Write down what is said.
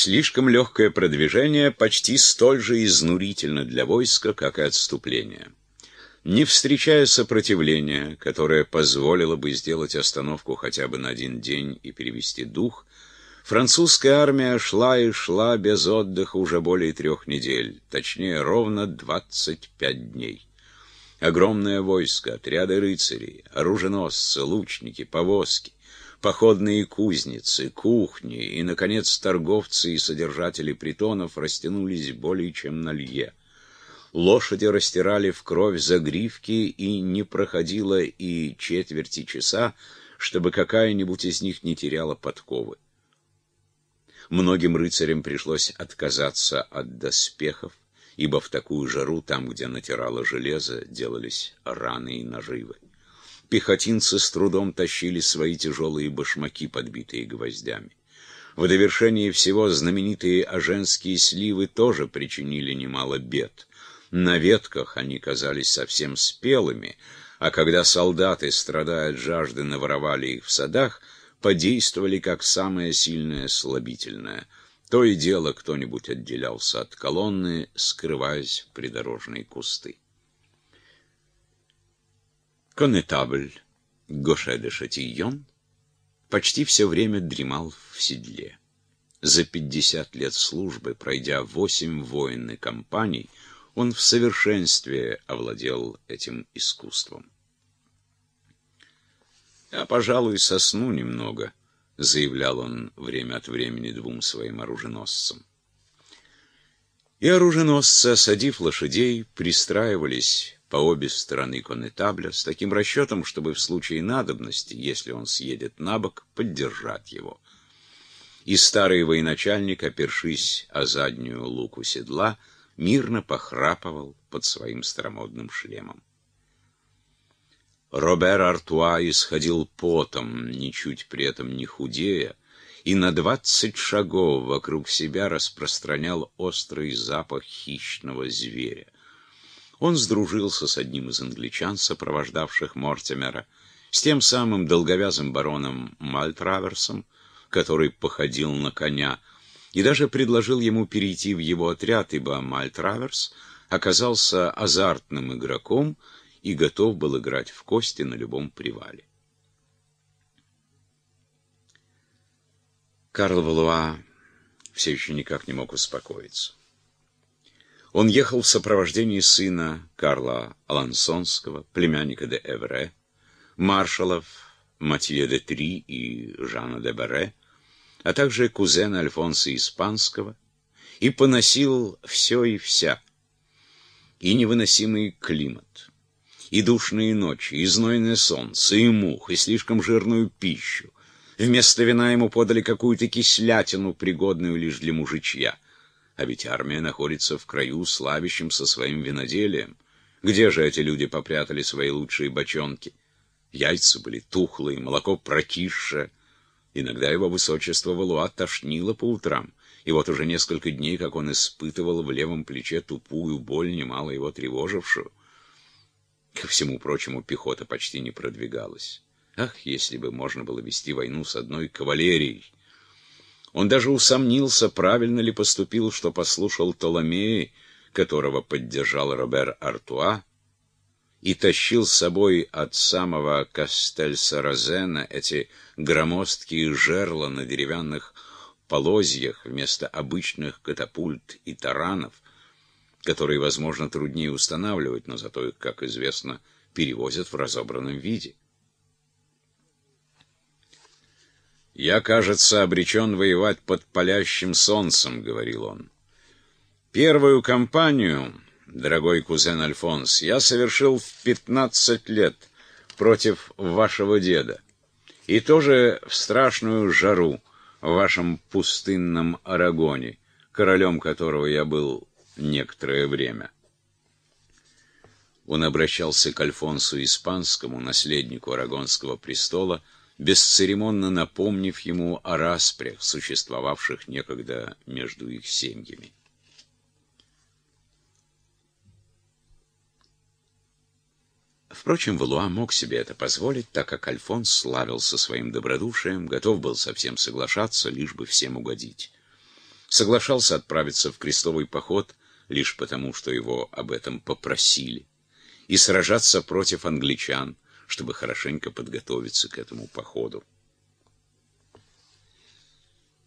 Слишком легкое продвижение почти столь же изнурительно для войска, как и отступление. Не встречая сопротивления, которое позволило бы сделать остановку хотя бы на один день и перевести дух, французская армия шла и шла без отдыха уже более трех недель, точнее ровно 25 дней. Огромное войско, отряды рыцарей, оруженосцы, лучники, повозки, походные кузницы, кухни и, наконец, торговцы и содержатели притонов растянулись более чем на лье. Лошади растирали в кровь загривки, и не проходило и четверти часа, чтобы какая-нибудь из них не теряла подковы. Многим рыцарям пришлось отказаться от доспехов, ибо в такую жару, там, где натирало железо, делались раны и наживы. Пехотинцы с трудом тащили свои тяжелые башмаки, подбитые гвоздями. В довершении всего знаменитые аженские сливы тоже причинили немало бед. На ветках они казались совсем спелыми, а когда солдаты, страдая от жажды, наворовали их в садах, подействовали как самое сильное слабительное. То и дело кто-нибудь отделялся от колонны, скрываясь в придорожные кусты. Конетабль Гоше де Шатийон почти все время дремал в седле. За пятьдесят лет службы, пройдя восемь войн и кампаний, он в совершенстве овладел этим искусством. «Я, пожалуй, сосну немного», — заявлял он время от времени двум своим оруженосцам. И оруженосцы, осадив лошадей, пристраивались по обе стороны конетабля с таким расчетом, чтобы в случае надобности, если он съедет на бок, поддержать его. И старый военачальник, опершись о заднюю луку седла, мирно похрапывал под своим старомодным шлемом. Робер Артуа исходил потом, ничуть при этом не худея, и на двадцать шагов вокруг себя распространял острый запах хищного зверя. Он сдружился с одним из англичан, сопровождавших Мортимера, с тем самым долговязым бароном Мальтраверсом, который походил на коня, и даже предложил ему перейти в его отряд, ибо Мальтраверс оказался азартным игроком и готов был играть в кости на любом привале. Карл Валуа все еще никак не мог успокоиться. Он ехал в сопровождении сына Карла Алансонского, племянника де Эвре, маршалов Матье де Три и Жана де Баре, а также кузена Альфонса Испанского, и поносил все и вся, и невыносимый климат, и душные ночи, и знойное солнце, и мух, и слишком жирную пищу. Вместо вина ему подали какую-то кислятину, пригодную лишь для мужичья. А ведь армия находится в краю, славящимся своим виноделием. Где же эти люди попрятали свои лучшие бочонки? Яйца были тухлые, молоко прокисшее. Иногда его высочество Валуа тошнило по утрам, и вот уже несколько дней, как он испытывал в левом плече тупую боль, немало его тревожившую. Ко всему прочему, пехота почти не продвигалась. Ах, если бы можно было вести войну с одной кавалерией! Он даже усомнился, правильно ли поступил, что послушал Толомеи, которого поддержал Робер Артуа, и тащил с собой от самого Кастель-Саразена эти громоздкие жерла на деревянных полозьях вместо обычных катапульт и таранов, которые, возможно, труднее устанавливать, но зато их, как известно, перевозят в разобранном виде. «Я, кажется, обречен воевать под палящим солнцем», — говорил он. «Первую кампанию, дорогой кузен Альфонс, я совершил в пятнадцать лет против вашего деда. И тоже в страшную жару в вашем пустынном Арагоне, королем которого я был некоторое время». Он обращался к Альфонсу Испанскому, наследнику Арагонского престола, — бесцеремонно напомнив ему о распрях, существовавших некогда между их семьями. Впрочем, Валуа мог себе это позволить, так как Альфонс славился своим добродушием, готов был совсем соглашаться, лишь бы всем угодить. соглашался отправиться в крестовый поход лишь потому, что его об этом попросили, и сражаться против англичан, чтобы хорошенько подготовиться к этому походу.